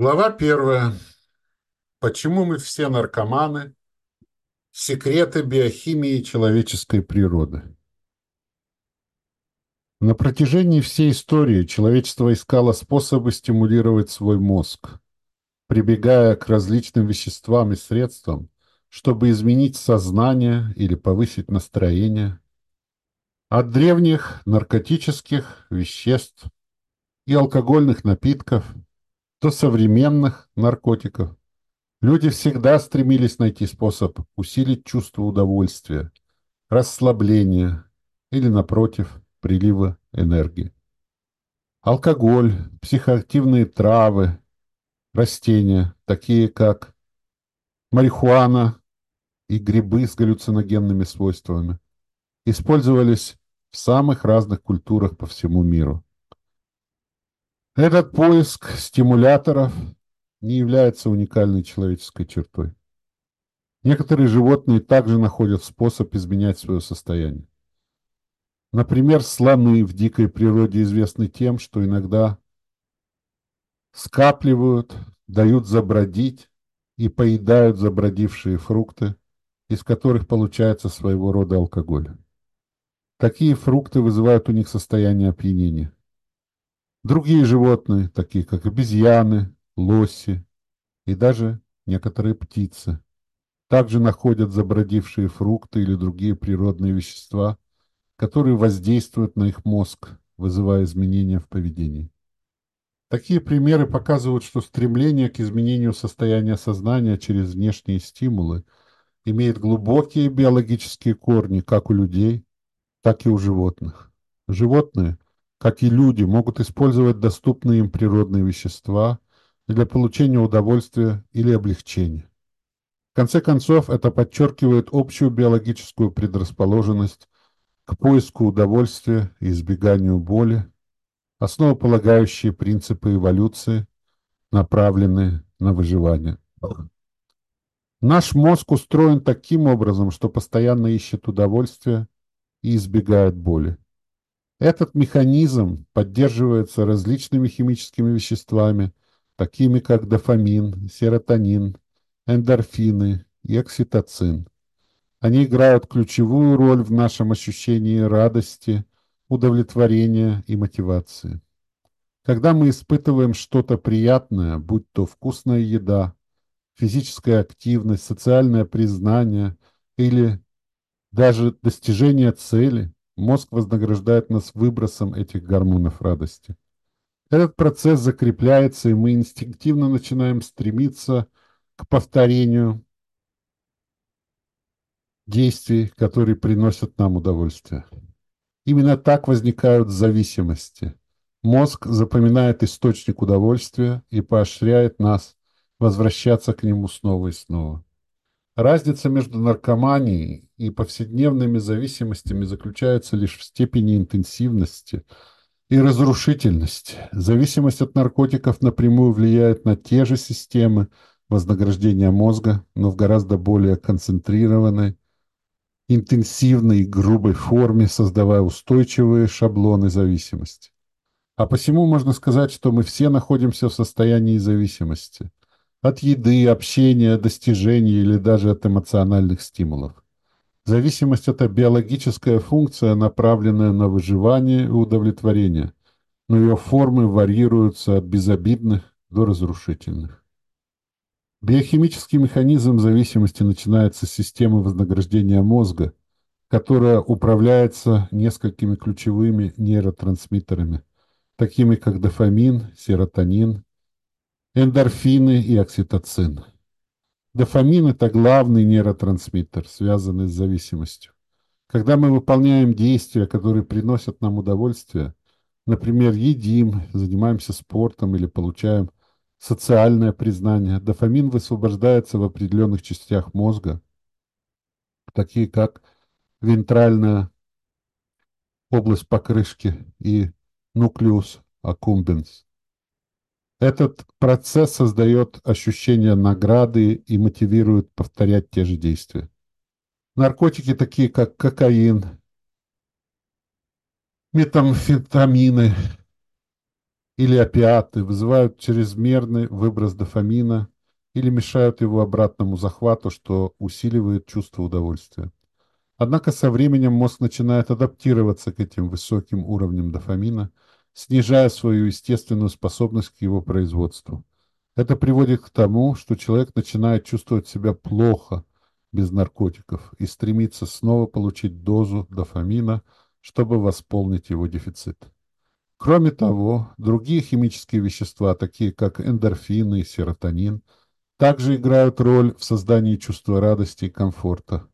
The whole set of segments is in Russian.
Глава первая. Почему мы все наркоманы? Секреты биохимии человеческой природы. На протяжении всей истории человечество искало способы стимулировать свой мозг, прибегая к различным веществам и средствам, чтобы изменить сознание или повысить настроение. От древних наркотических веществ и алкогольных напитков – до современных наркотиков. Люди всегда стремились найти способ усилить чувство удовольствия, расслабления или, напротив, прилива энергии. Алкоголь, психоактивные травы, растения, такие как марихуана и грибы с галлюциногенными свойствами, использовались в самых разных культурах по всему миру. Этот поиск стимуляторов не является уникальной человеческой чертой. Некоторые животные также находят способ изменять свое состояние. Например, слоны в дикой природе известны тем, что иногда скапливают, дают забродить и поедают забродившие фрукты, из которых получается своего рода алкоголь. Такие фрукты вызывают у них состояние опьянения. Другие животные, такие как обезьяны, лоси и даже некоторые птицы, также находят забродившие фрукты или другие природные вещества, которые воздействуют на их мозг, вызывая изменения в поведении. Такие примеры показывают, что стремление к изменению состояния сознания через внешние стимулы имеет глубокие биологические корни как у людей, так и у животных. Животные – как и люди, могут использовать доступные им природные вещества для получения удовольствия или облегчения. В конце концов, это подчеркивает общую биологическую предрасположенность к поиску удовольствия и избеганию боли, основополагающие принципы эволюции, направленные на выживание. Наш мозг устроен таким образом, что постоянно ищет удовольствие и избегает боли. Этот механизм поддерживается различными химическими веществами, такими как дофамин, серотонин, эндорфины и окситоцин. Они играют ключевую роль в нашем ощущении радости, удовлетворения и мотивации. Когда мы испытываем что-то приятное, будь то вкусная еда, физическая активность, социальное признание или даже достижение цели – Мозг вознаграждает нас выбросом этих гормонов радости. Этот процесс закрепляется, и мы инстинктивно начинаем стремиться к повторению действий, которые приносят нам удовольствие. Именно так возникают зависимости. Мозг запоминает источник удовольствия и поощряет нас возвращаться к нему снова и снова. Разница между наркоманией и повседневными зависимостями заключается лишь в степени интенсивности и разрушительности. Зависимость от наркотиков напрямую влияет на те же системы вознаграждения мозга, но в гораздо более концентрированной, интенсивной и грубой форме, создавая устойчивые шаблоны зависимости. А посему можно сказать, что мы все находимся в состоянии зависимости – от еды, общения, достижений или даже от эмоциональных стимулов. Зависимость – это биологическая функция, направленная на выживание и удовлетворение, но ее формы варьируются от безобидных до разрушительных. Биохимический механизм зависимости начинается с системы вознаграждения мозга, которая управляется несколькими ключевыми нейротрансмиттерами, такими как дофамин, серотонин, эндорфины и окситоцин. Дофамин – это главный нейротрансмиттер, связанный с зависимостью. Когда мы выполняем действия, которые приносят нам удовольствие, например, едим, занимаемся спортом или получаем социальное признание, дофамин высвобождается в определенных частях мозга, такие как вентральная область покрышки и нуклеус аккумбенс. Этот процесс создает ощущение награды и мотивирует повторять те же действия. Наркотики, такие как кокаин, метамфетамины или опиаты вызывают чрезмерный выброс дофамина или мешают его обратному захвату, что усиливает чувство удовольствия. Однако со временем мозг начинает адаптироваться к этим высоким уровням дофамина, снижая свою естественную способность к его производству. Это приводит к тому, что человек начинает чувствовать себя плохо без наркотиков и стремится снова получить дозу дофамина, чтобы восполнить его дефицит. Кроме того, другие химические вещества, такие как эндорфины и серотонин, также играют роль в создании чувства радости и комфорта.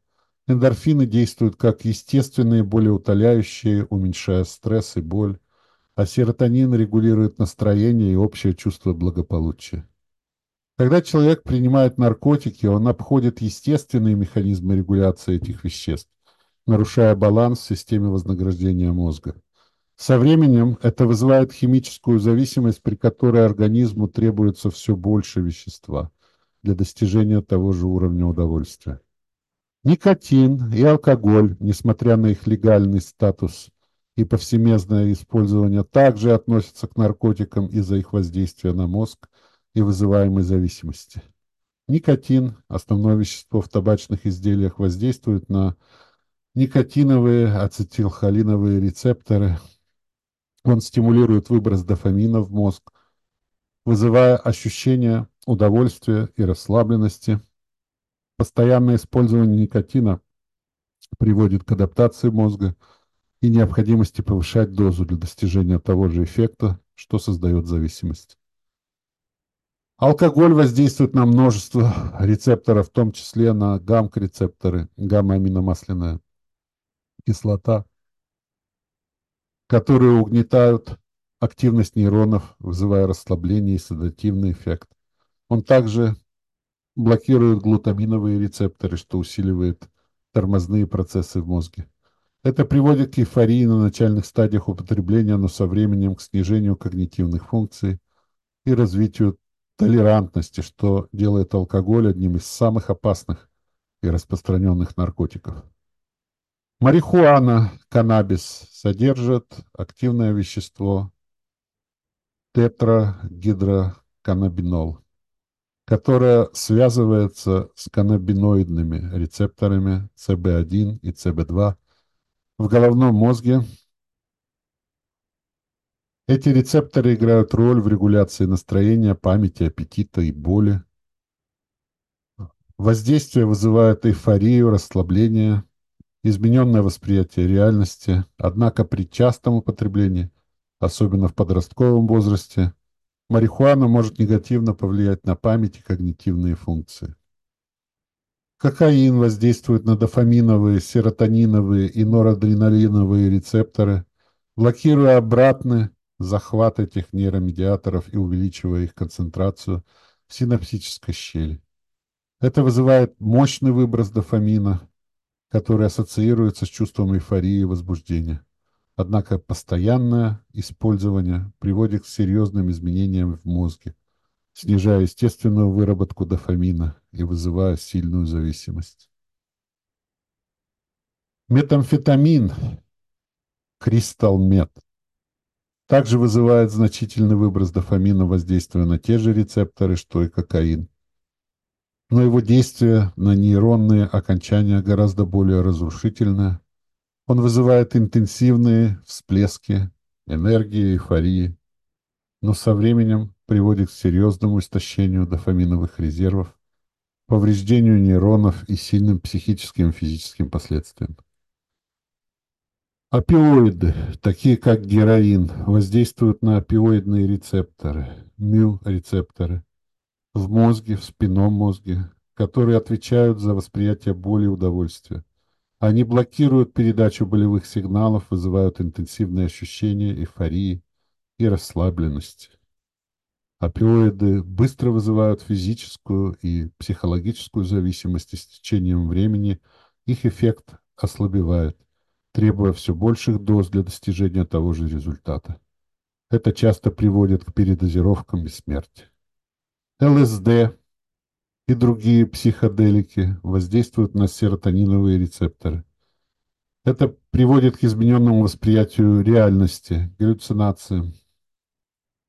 Эндорфины действуют как естественные болеутоляющие, уменьшая стресс и боль, а серотонин регулирует настроение и общее чувство благополучия. Когда человек принимает наркотики, он обходит естественные механизмы регуляции этих веществ, нарушая баланс в системе вознаграждения мозга. Со временем это вызывает химическую зависимость, при которой организму требуется все больше вещества для достижения того же уровня удовольствия. Никотин и алкоголь, несмотря на их легальный статус и повсеместное использование, также относятся к наркотикам из-за их воздействия на мозг и вызываемой зависимости. Никотин, основное вещество в табачных изделиях, воздействует на никотиновые ацетилхолиновые рецепторы. Он стимулирует выброс дофамина в мозг, вызывая ощущение удовольствия и расслабленности – Постоянное использование никотина приводит к адаптации мозга и необходимости повышать дозу для достижения того же эффекта, что создает зависимость. Алкоголь воздействует на множество рецепторов, в том числе на гамма-рецепторы, гамма-аминомасляная кислота, которые угнетают активность нейронов, вызывая расслабление и седативный эффект. Он также блокирует глутаминовые рецепторы, что усиливает тормозные процессы в мозге. Это приводит к эйфории на начальных стадиях употребления, но со временем к снижению когнитивных функций и развитию толерантности, что делает алкоголь одним из самых опасных и распространенных наркотиков. Марихуана, каннабис содержат активное вещество тетрагидроканнабинол которая связывается с каннабиноидными рецепторами CB1 и CB2 в головном мозге. Эти рецепторы играют роль в регуляции настроения, памяти, аппетита и боли. Воздействие вызывает эйфорию, расслабление, измененное восприятие реальности, однако при частом употреблении, особенно в подростковом возрасте, Марихуана может негативно повлиять на память и когнитивные функции. Кокаин воздействует на дофаминовые, серотониновые и норадреналиновые рецепторы, блокируя обратный захват этих нейромедиаторов и увеличивая их концентрацию в синапсической щели. Это вызывает мощный выброс дофамина, который ассоциируется с чувством эйфории и возбуждения. Однако постоянное использование приводит к серьезным изменениям в мозге, снижая естественную выработку дофамина и вызывая сильную зависимость. Метамфетамин, кристалмет, также вызывает значительный выброс дофамина, воздействуя на те же рецепторы, что и кокаин. Но его действие на нейронные окончания гораздо более разрушительное он вызывает интенсивные всплески энергии, эйфории, но со временем приводит к серьезному истощению дофаминовых резервов, повреждению нейронов и сильным психическим и физическим последствиям. Опиоиды, такие как героин, воздействуют на опиоидные рецепторы, мю-рецепторы, в мозге, в спинном мозге, которые отвечают за восприятие боли и удовольствия. Они блокируют передачу болевых сигналов, вызывают интенсивные ощущения эйфории и расслабленности. Опиоиды быстро вызывают физическую и психологическую зависимость, и с течением времени их эффект ослабевает, требуя все больших доз для достижения того же результата. Это часто приводит к передозировкам и смерти. ЛСД и другие психоделики воздействуют на серотониновые рецепторы. Это приводит к измененному восприятию реальности, галлюцинациям,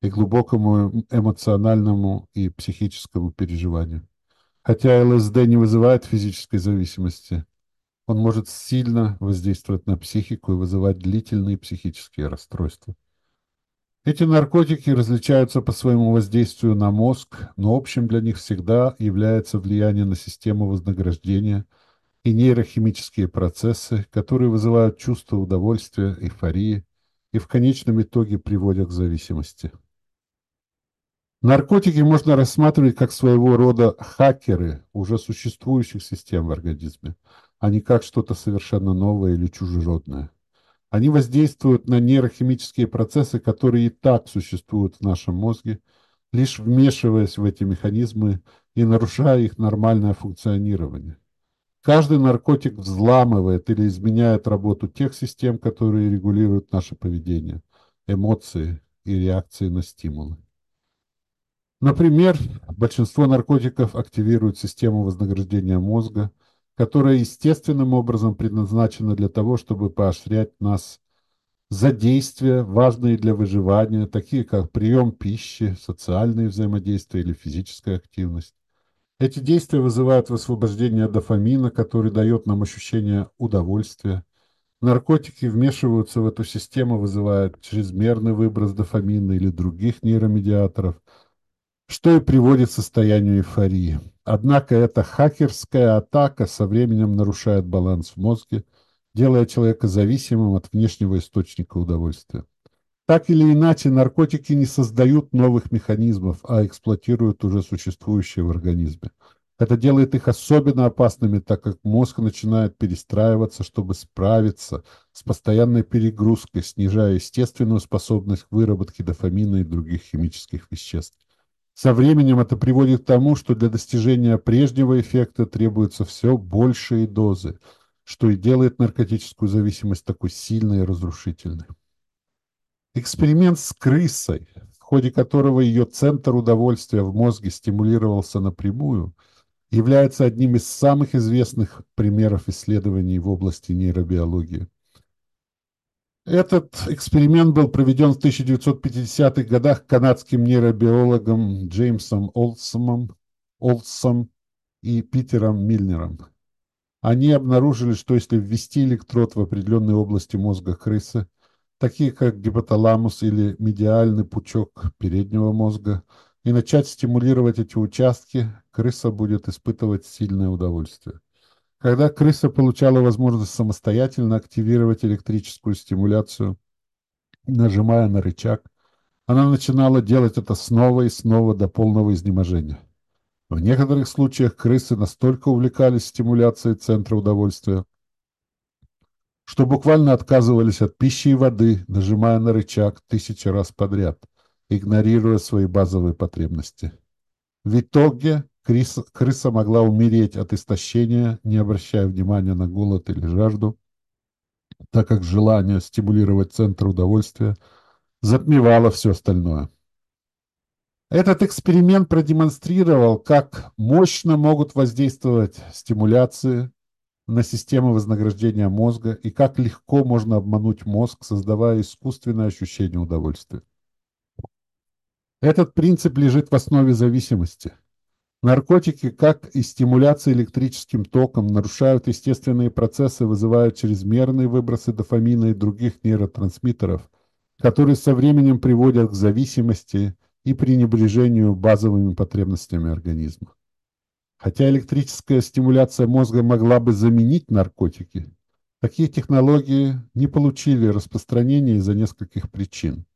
и глубокому эмоциональному и психическому переживанию. Хотя ЛСД не вызывает физической зависимости, он может сильно воздействовать на психику и вызывать длительные психические расстройства. Эти наркотики различаются по своему воздействию на мозг, но общим для них всегда является влияние на систему вознаграждения и нейрохимические процессы, которые вызывают чувство удовольствия, эйфории и в конечном итоге приводят к зависимости. Наркотики можно рассматривать как своего рода хакеры уже существующих систем в организме, а не как что-то совершенно новое или чужеродное. Они воздействуют на нейрохимические процессы, которые и так существуют в нашем мозге, лишь вмешиваясь в эти механизмы и нарушая их нормальное функционирование. Каждый наркотик взламывает или изменяет работу тех систем, которые регулируют наше поведение, эмоции и реакции на стимулы. Например, большинство наркотиков активируют систему вознаграждения мозга – которая естественным образом предназначена для того, чтобы поощрять нас за действия, важные для выживания, такие как прием пищи, социальные взаимодействия или физическая активность. Эти действия вызывают высвобождение дофамина, который дает нам ощущение удовольствия. Наркотики вмешиваются в эту систему, вызывая чрезмерный выброс дофамина или других нейромедиаторов – что и приводит к состоянию эйфории. Однако эта хакерская атака со временем нарушает баланс в мозге, делая человека зависимым от внешнего источника удовольствия. Так или иначе, наркотики не создают новых механизмов, а эксплуатируют уже существующие в организме. Это делает их особенно опасными, так как мозг начинает перестраиваться, чтобы справиться с постоянной перегрузкой, снижая естественную способность к выработке дофамина и других химических веществ. Со временем это приводит к тому, что для достижения прежнего эффекта требуются все большие дозы, что и делает наркотическую зависимость такой сильной и разрушительной. Эксперимент с крысой, в ходе которого ее центр удовольствия в мозге стимулировался напрямую, является одним из самых известных примеров исследований в области нейробиологии. Этот эксперимент был проведен в 1950-х годах канадским нейробиологом Джеймсом Олсомом, Олсом и Питером Мильнером. Они обнаружили, что если ввести электрод в определенные области мозга крысы, такие как гипоталамус или медиальный пучок переднего мозга, и начать стимулировать эти участки, крыса будет испытывать сильное удовольствие. Когда крыса получала возможность самостоятельно активировать электрическую стимуляцию, нажимая на рычаг, она начинала делать это снова и снова до полного изнеможения. В некоторых случаях крысы настолько увлекались стимуляцией центра удовольствия, что буквально отказывались от пищи и воды, нажимая на рычаг тысячи раз подряд, игнорируя свои базовые потребности. В итоге Крыса, крыса могла умереть от истощения, не обращая внимания на голод или жажду, так как желание стимулировать центр удовольствия затмевало все остальное. Этот эксперимент продемонстрировал, как мощно могут воздействовать стимуляции на систему вознаграждения мозга и как легко можно обмануть мозг, создавая искусственное ощущение удовольствия. Этот принцип лежит в основе зависимости – Наркотики, как и стимуляция электрическим током, нарушают естественные процессы, вызывают чрезмерные выбросы дофамина и других нейротрансмиттеров, которые со временем приводят к зависимости и пренебрежению базовыми потребностями организма. Хотя электрическая стимуляция мозга могла бы заменить наркотики, такие технологии не получили распространения из-за нескольких причин.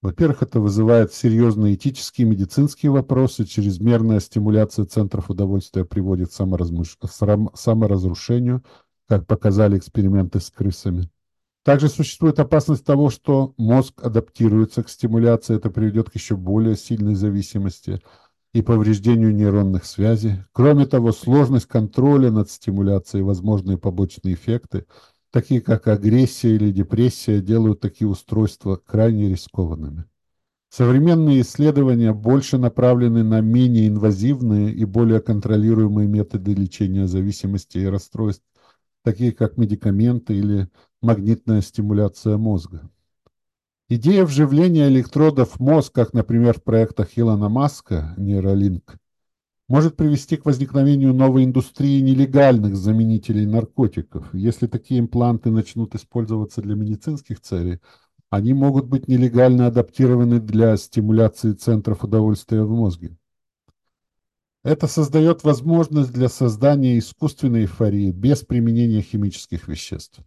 Во-первых, это вызывает серьезные этические и медицинские вопросы. Чрезмерная стимуляция центров удовольствия приводит к саморазмыш... саморазрушению, как показали эксперименты с крысами. Также существует опасность того, что мозг адаптируется к стимуляции, это приведет к еще более сильной зависимости и повреждению нейронных связей. Кроме того, сложность контроля над стимуляцией и возможные побочные эффекты – такие как агрессия или депрессия, делают такие устройства крайне рискованными. Современные исследования больше направлены на менее инвазивные и более контролируемые методы лечения зависимости и расстройств, такие как медикаменты или магнитная стимуляция мозга. Идея вживления электродов в мозг, как, например, в проектах Илона Маска, Neuralink, может привести к возникновению новой индустрии нелегальных заменителей наркотиков. Если такие импланты начнут использоваться для медицинских целей, они могут быть нелегально адаптированы для стимуляции центров удовольствия в мозге. Это создает возможность для создания искусственной эйфории без применения химических веществ.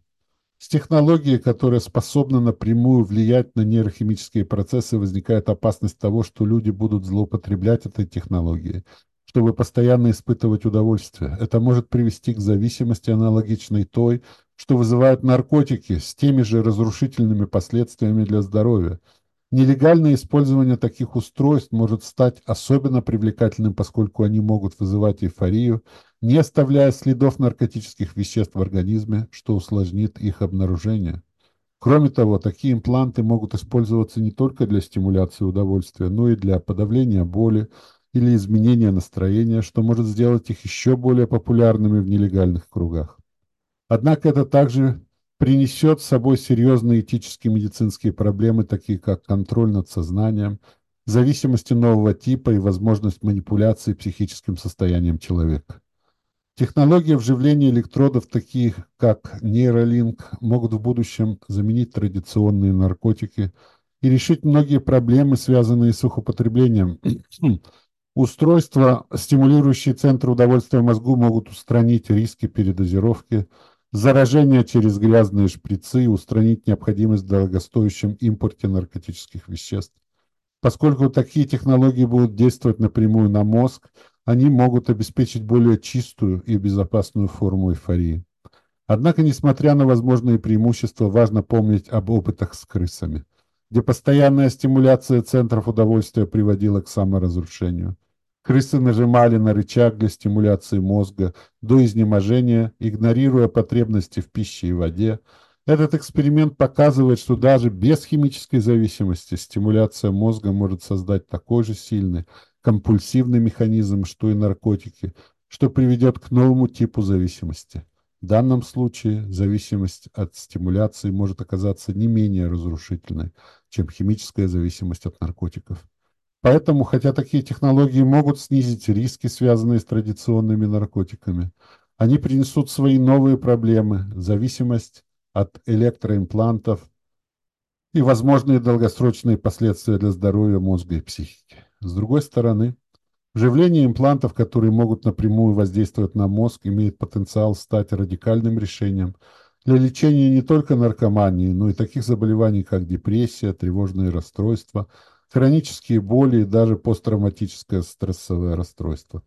С технологией, которая способна напрямую влиять на нейрохимические процессы, возникает опасность того, что люди будут злоупотреблять этой технологией чтобы постоянно испытывать удовольствие. Это может привести к зависимости, аналогичной той, что вызывают наркотики, с теми же разрушительными последствиями для здоровья. Нелегальное использование таких устройств может стать особенно привлекательным, поскольку они могут вызывать эйфорию, не оставляя следов наркотических веществ в организме, что усложнит их обнаружение. Кроме того, такие импланты могут использоваться не только для стимуляции удовольствия, но и для подавления боли, или изменения настроения, что может сделать их еще более популярными в нелегальных кругах. Однако это также принесет с собой серьезные этические медицинские проблемы, такие как контроль над сознанием, зависимости нового типа и возможность манипуляции психическим состоянием человека. Технологии вживления электродов, таких как нейролинк, могут в будущем заменить традиционные наркотики и решить многие проблемы, связанные с их употреблением, Устройства, стимулирующие центры удовольствия в мозгу, могут устранить риски передозировки, заражения через грязные шприцы и устранить необходимость в дорогостоящем импорте наркотических веществ. Поскольку такие технологии будут действовать напрямую на мозг, они могут обеспечить более чистую и безопасную форму эйфории. Однако, несмотря на возможные преимущества, важно помнить об опытах с крысами где постоянная стимуляция центров удовольствия приводила к саморазрушению. Крысы нажимали на рычаг для стимуляции мозга до изнеможения, игнорируя потребности в пище и воде. Этот эксперимент показывает, что даже без химической зависимости стимуляция мозга может создать такой же сильный компульсивный механизм, что и наркотики, что приведет к новому типу зависимости. В данном случае зависимость от стимуляции может оказаться не менее разрушительной, чем химическая зависимость от наркотиков. Поэтому, хотя такие технологии могут снизить риски, связанные с традиционными наркотиками, они принесут свои новые проблемы, зависимость от электроимплантов и возможные долгосрочные последствия для здоровья мозга и психики. С другой стороны, Вживление имплантов, которые могут напрямую воздействовать на мозг, имеет потенциал стать радикальным решением для лечения не только наркомании, но и таких заболеваний, как депрессия, тревожные расстройства, хронические боли и даже посттравматическое стрессовое расстройство.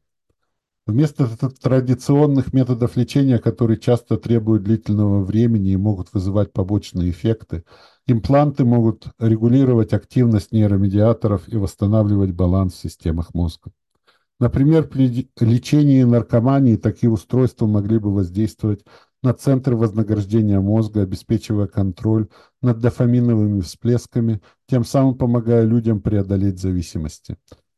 Вместо традиционных методов лечения, которые часто требуют длительного времени и могут вызывать побочные эффекты, импланты могут регулировать активность нейромедиаторов и восстанавливать баланс в системах мозга. Например, при лечении наркомании такие устройства могли бы воздействовать на центры вознаграждения мозга, обеспечивая контроль над дофаминовыми всплесками, тем самым помогая людям преодолеть зависимости.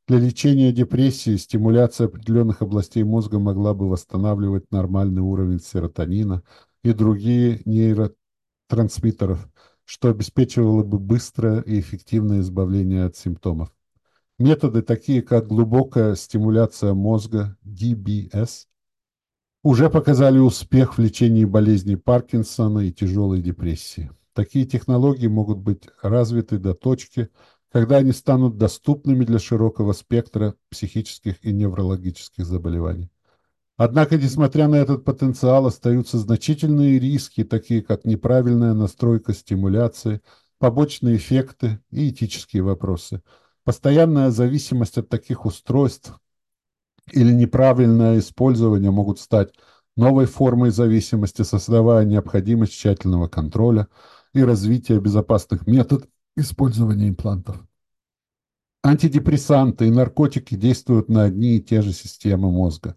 Для лечения депрессии стимуляция определенных областей мозга могла бы восстанавливать нормальный уровень серотонина и другие нейротрансмиттеров, что обеспечивало бы быстрое и эффективное избавление от симптомов. Методы, такие как глубокая стимуляция мозга, DBS, уже показали успех в лечении болезней Паркинсона и тяжелой депрессии. Такие технологии могут быть развиты до точки, когда они станут доступными для широкого спектра психических и неврологических заболеваний. Однако, несмотря на этот потенциал, остаются значительные риски, такие как неправильная настройка стимуляции, побочные эффекты и этические вопросы – Постоянная зависимость от таких устройств или неправильное использование могут стать новой формой зависимости, создавая необходимость тщательного контроля и развития безопасных методов использования имплантов. Антидепрессанты и наркотики действуют на одни и те же системы мозга,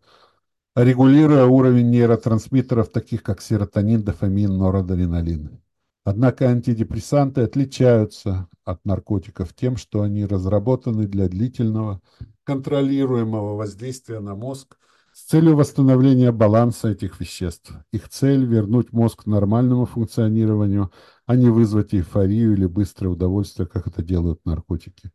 регулируя уровень нейротрансмиттеров, таких как серотонин, дофамин, норадреналин. Однако антидепрессанты отличаются от наркотиков тем, что они разработаны для длительного, контролируемого воздействия на мозг с целью восстановления баланса этих веществ. Их цель – вернуть мозг к нормальному функционированию, а не вызвать эйфорию или быстрое удовольствие, как это делают наркотики.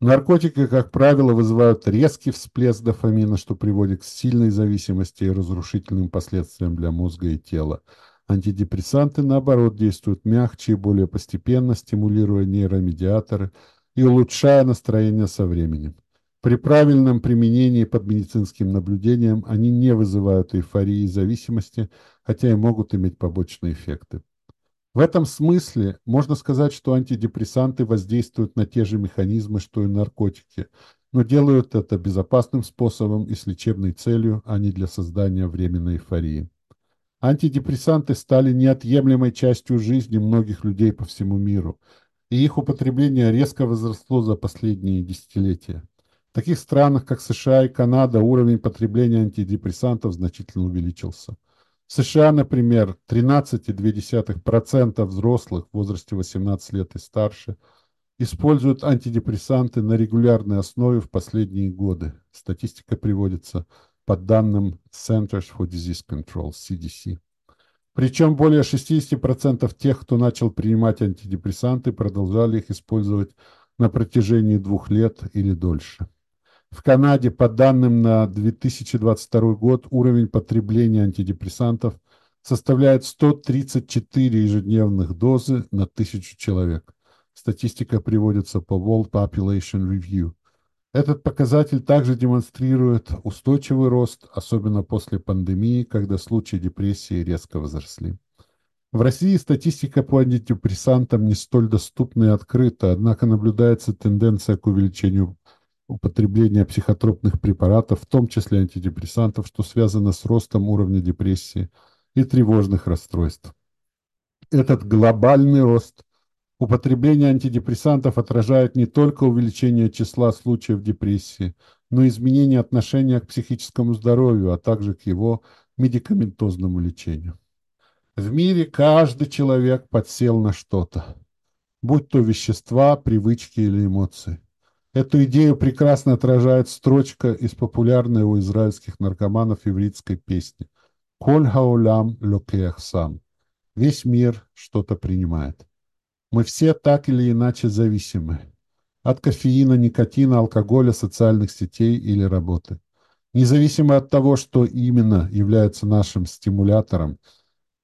Наркотики, как правило, вызывают резкий всплеск дофамина, что приводит к сильной зависимости и разрушительным последствиям для мозга и тела. Антидепрессанты, наоборот, действуют мягче и более постепенно, стимулируя нейромедиаторы и улучшая настроение со временем. При правильном применении под медицинским наблюдением они не вызывают эйфории и зависимости, хотя и могут иметь побочные эффекты. В этом смысле можно сказать, что антидепрессанты воздействуют на те же механизмы, что и наркотики, но делают это безопасным способом и с лечебной целью, а не для создания временной эйфории. Антидепрессанты стали неотъемлемой частью жизни многих людей по всему миру, и их употребление резко возросло за последние десятилетия. В таких странах, как США и Канада, уровень потребления антидепрессантов значительно увеличился. В США, например, 13,2% взрослых в возрасте 18 лет и старше используют антидепрессанты на регулярной основе в последние годы. Статистика приводится по данным Centers for Disease Control, CDC. Причем более 60% тех, кто начал принимать антидепрессанты, продолжали их использовать на протяжении двух лет или дольше. В Канаде, по данным на 2022 год, уровень потребления антидепрессантов составляет 134 ежедневных дозы на тысячу человек. Статистика приводится по World Population Review – этот показатель также демонстрирует устойчивый рост, особенно после пандемии, когда случаи депрессии резко возросли. В России статистика по антидепрессантам не столь доступна и открыта, однако наблюдается тенденция к увеличению употребления психотропных препаратов, в том числе антидепрессантов, что связано с ростом уровня депрессии и тревожных расстройств. Этот глобальный рост Употребление антидепрессантов отражает не только увеличение числа случаев депрессии, но и изменение отношения к психическому здоровью, а также к его медикаментозному лечению. В мире каждый человек подсел на что-то, будь то вещества, привычки или эмоции. Эту идею прекрасно отражает строчка из популярной у израильских наркоманов ивритской песни «Коль хаулям локех сам» – «Весь мир что-то принимает». Мы все так или иначе зависимы. От кофеина, никотина, алкоголя, социальных сетей или работы. Независимо от того, что именно является нашим стимулятором,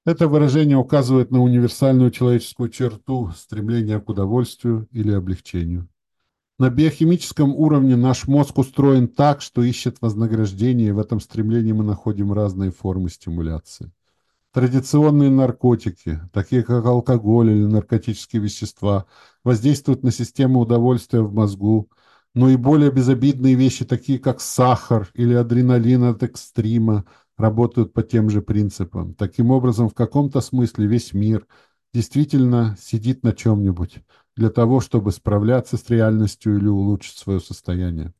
это выражение указывает на универсальную человеческую черту стремления к удовольствию или облегчению. На биохимическом уровне наш мозг устроен так, что ищет вознаграждение, и в этом стремлении мы находим разные формы стимуляции. Традиционные наркотики, такие как алкоголь или наркотические вещества, воздействуют на систему удовольствия в мозгу, но и более безобидные вещи, такие как сахар или адреналин от экстрима, работают по тем же принципам. Таким образом, в каком-то смысле весь мир действительно сидит на чем-нибудь для того, чтобы справляться с реальностью или улучшить свое состояние.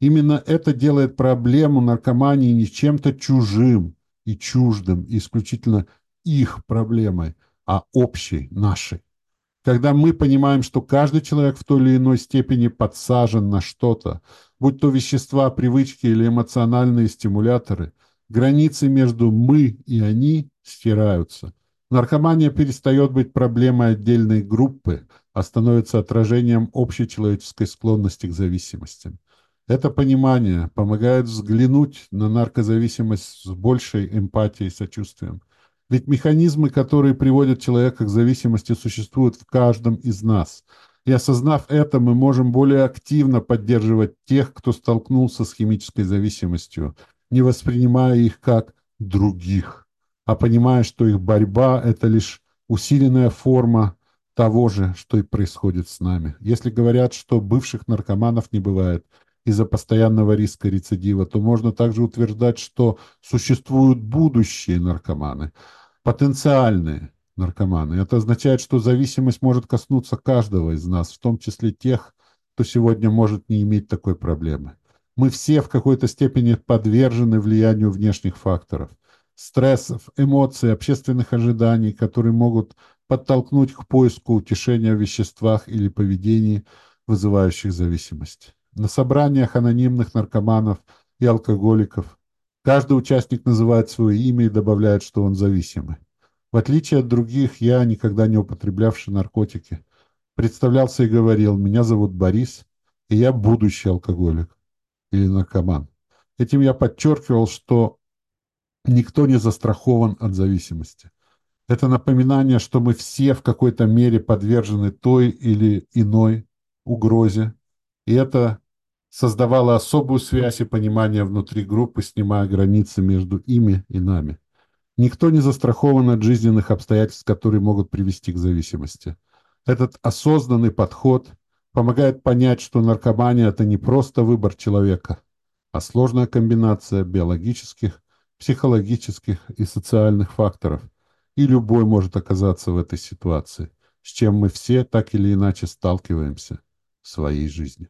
Именно это делает проблему наркомании не чем-то чужим, и чуждым, исключительно их проблемой, а общей, нашей. Когда мы понимаем, что каждый человек в той или иной степени подсажен на что-то, будь то вещества, привычки или эмоциональные стимуляторы, границы между «мы» и «они» стираются. Наркомания перестает быть проблемой отдельной группы, а становится отражением общей человеческой склонности к зависимостям. Это понимание помогает взглянуть на наркозависимость с большей эмпатией и сочувствием. Ведь механизмы, которые приводят человека к зависимости, существуют в каждом из нас. И осознав это, мы можем более активно поддерживать тех, кто столкнулся с химической зависимостью, не воспринимая их как других, а понимая, что их борьба – это лишь усиленная форма того же, что и происходит с нами. Если говорят, что бывших наркоманов не бывает – из-за постоянного риска рецидива, то можно также утверждать, что существуют будущие наркоманы, потенциальные наркоманы. Это означает, что зависимость может коснуться каждого из нас, в том числе тех, кто сегодня может не иметь такой проблемы. Мы все в какой-то степени подвержены влиянию внешних факторов, стрессов, эмоций, общественных ожиданий, которые могут подтолкнуть к поиску утешения в веществах или поведении, вызывающих зависимость на собраниях анонимных наркоманов и алкоголиков Каждый участник называет свое имя и добавляет, что он зависимый. В отличие от других, я, никогда не употреблявший наркотики, представлялся и говорил, меня зовут Борис, и я будущий алкоголик или наркоман. Этим я подчеркивал, что никто не застрахован от зависимости. Это напоминание, что мы все в какой-то мере подвержены той или иной угрозе, и это создавало особую связь и понимание внутри группы, снимая границы между ими и нами. Никто не застрахован от жизненных обстоятельств, которые могут привести к зависимости. Этот осознанный подход помогает понять, что наркомания – это не просто выбор человека, а сложная комбинация биологических, психологических и социальных факторов. И любой может оказаться в этой ситуации, с чем мы все так или иначе сталкиваемся в своей жизни.